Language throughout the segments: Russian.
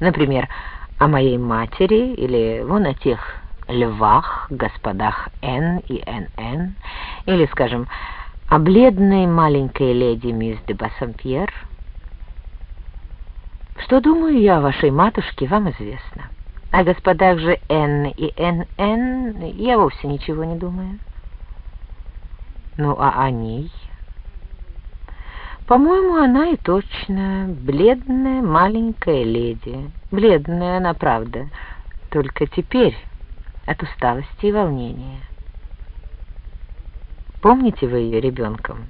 Например, о моей матери или вон о тех львах, господах Н и НН, или, скажем, о бледной маленькой леди мисс де Бассампьер. Что думаю я о вашей матушке, вам известно. О господах же Н и НН я вовсе ничего не думаю. Ну, а о ней... По-моему, она и точно бледная маленькая леди. Бледная она, правда, только теперь от усталости и волнения. Помните вы ее ребенком?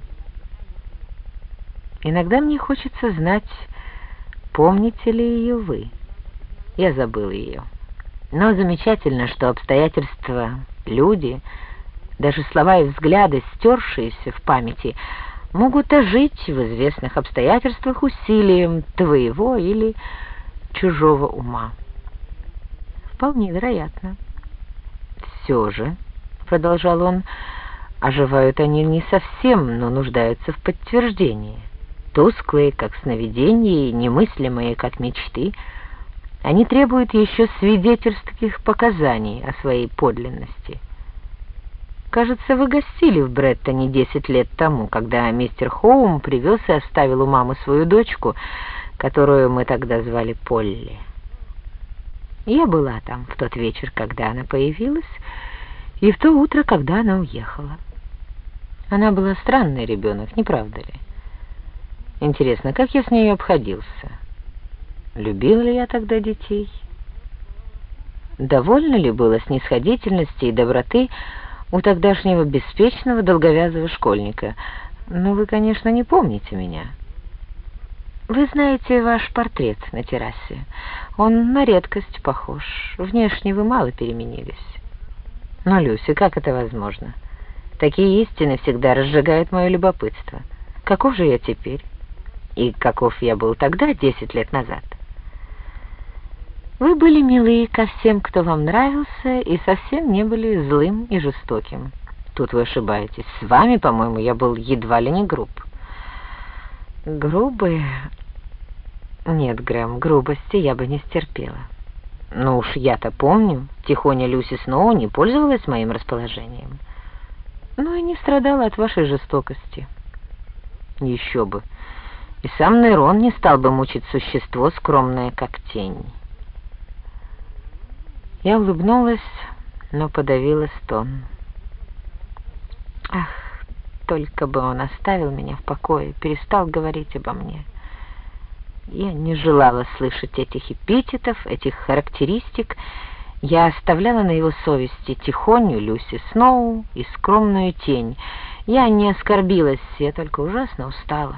Иногда мне хочется знать, помните ли ее вы. Я забыл ее. Но замечательно, что обстоятельства, люди, даже слова и взгляды, стершиеся в памяти, могут ожить в известных обстоятельствах усилием твоего или чужого ума. Вполне вероятно. Все же, — продолжал он, — оживают они не совсем, но нуждаются в подтверждении. Тусклые, как сновидения, и немыслимые, как мечты, они требуют еще свидетельских показаний о своей подлинности — Кажется, вы гостили в Бреттоне десять лет тому, когда мистер Хоум привез и оставил у мамы свою дочку, которую мы тогда звали Полли. Я была там в тот вечер, когда она появилась, и в то утро, когда она уехала. Она была странный ребенок, не правда ли? Интересно, как я с ней обходился? Любил ли я тогда детей? Довольно ли было снисходительности и доброты, у тогдашнего беспечного долговязого школьника. Но вы, конечно, не помните меня. Вы знаете ваш портрет на террасе. Он на редкость похож. Внешне вы мало переменились. Но, Люси, как это возможно? Такие истины всегда разжигают мое любопытство. Каков же я теперь? И каков я был тогда, десять лет назад? Вы были милы ко всем, кто вам нравился, и совсем не были злым и жестоким. Тут вы ошибаетесь. С вами, по-моему, я был едва ли не груб. Грубый? Нет, Грэм, грубости я бы не стерпела. Ну уж я-то помню, тихоня Люси Сноу не пользовалась моим расположением. Ну и не страдала от вашей жестокости. Еще бы. И сам Нейрон не стал бы мучить существо, скромное как тень. Я улыбнулась, но подавила стон. Ах, только бы он оставил меня в покое, перестал говорить обо мне. Я не желала слышать этих эпитетов, этих характеристик. Я оставляла на его совести тихоню Люси Сноу и скромную тень. Я не оскорбилась, я только ужасно устала.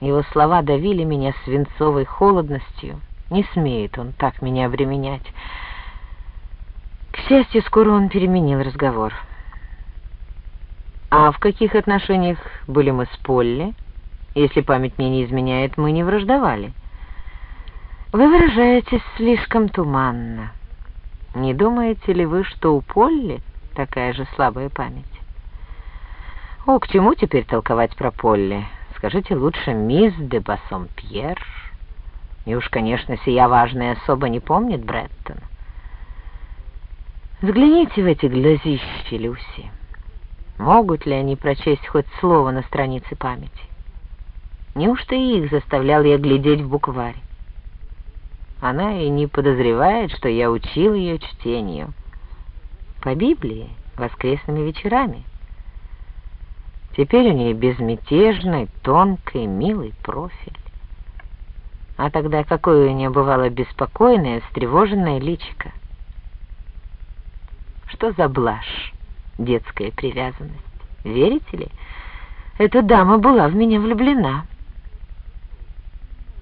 Его слова давили меня свинцовой холодностью. Не смеет он так меня обременять. К счастью, скоро он переменил разговор. «А в каких отношениях были мы с Полли? Если память мне не изменяет, мы не враждовали». «Вы выражаетесь слишком туманно. Не думаете ли вы, что у Полли такая же слабая память?» «О, к чему теперь толковать про Полли? Скажите лучше, мисс де Бассом-Пьер. И уж, конечно, сия важная особа не помнит Бреттона. Взгляните в эти глазищи, Люси. Могут ли они прочесть хоть слово на странице памяти? Неужто и их заставлял я глядеть в букварь? Она и не подозревает, что я учил ее чтению. По Библии, воскресными вечерами. Теперь у нее безмятежный, тонкий, милый профиль. А тогда какое у нее бывало беспокойное, встревоженное личико. Что за блажь, детская привязанность? Верите ли, эта дама была в меня влюблена.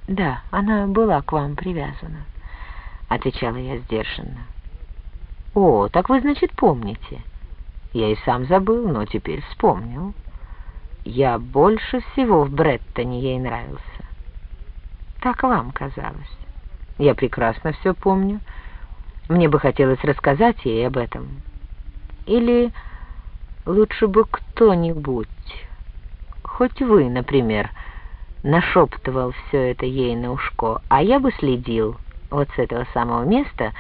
Да, она была к вам привязана, отвечала я сдержанно. О, так вы, значит, помните. Я и сам забыл, но теперь вспомнил. Я больше всего в Бреттоне ей нравился. Так вам казалось. Я прекрасно все помню. Мне бы хотелось рассказать ей об этом. Или лучше бы кто-нибудь, хоть вы, например, нашептывал все это ей на ушко, а я бы следил, Вот с этого самого места